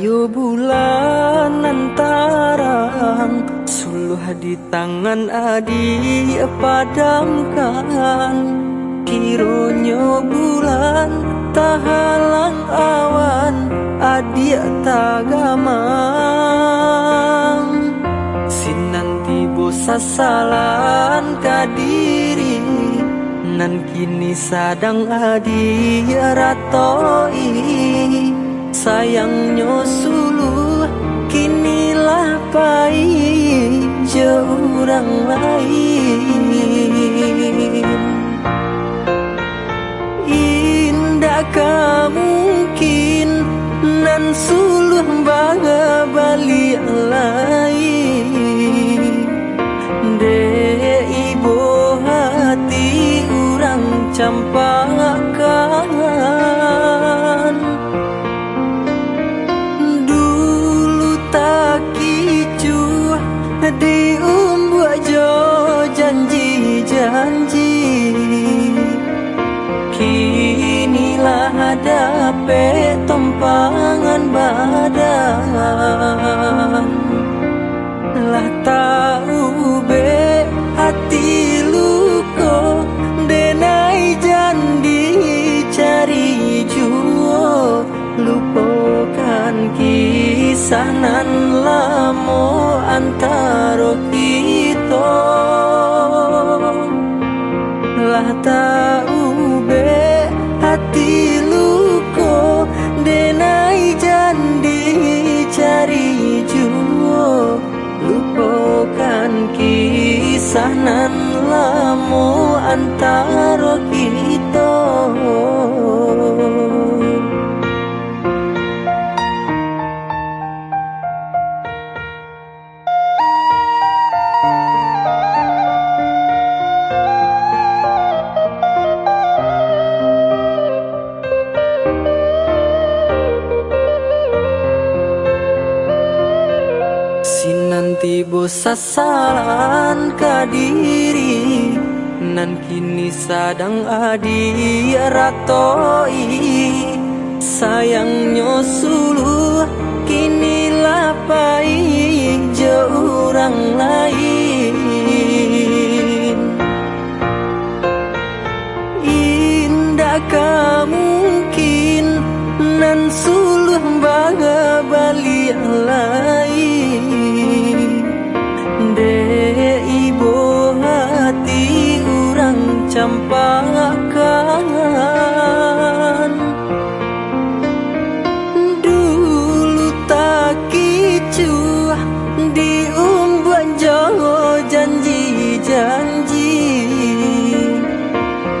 Ayo bulan antarang Suluh di tangan adi padamkan. Kironyo bulan tahalang awan Adi tagamang Sinanti bosasalan kadiri Nan kini sadang adi ratoi sayangnya sulu kinilah pai orang lain. Indah mungkin nan suluh baga bali lain. De ibu hati orang campakan dapat tumpangan badan. Lah tahu be hati luko denai jandi cari juo. Lupakan kisah nan lamo antara kita. Lah tahu antara kita. Nanti bosasalan kadiri nan kini sadang adi ratoi. Sayangnya sulu kini lapai jauh orang lain Dulu tak kicu di umbuan jowo janji-janji.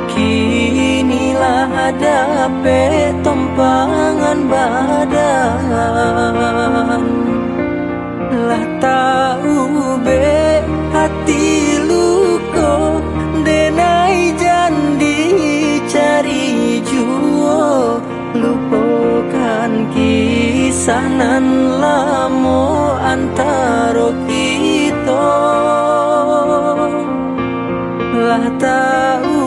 Kinilah ada petompangan badan sanan lamu antaro kita. Lah tahu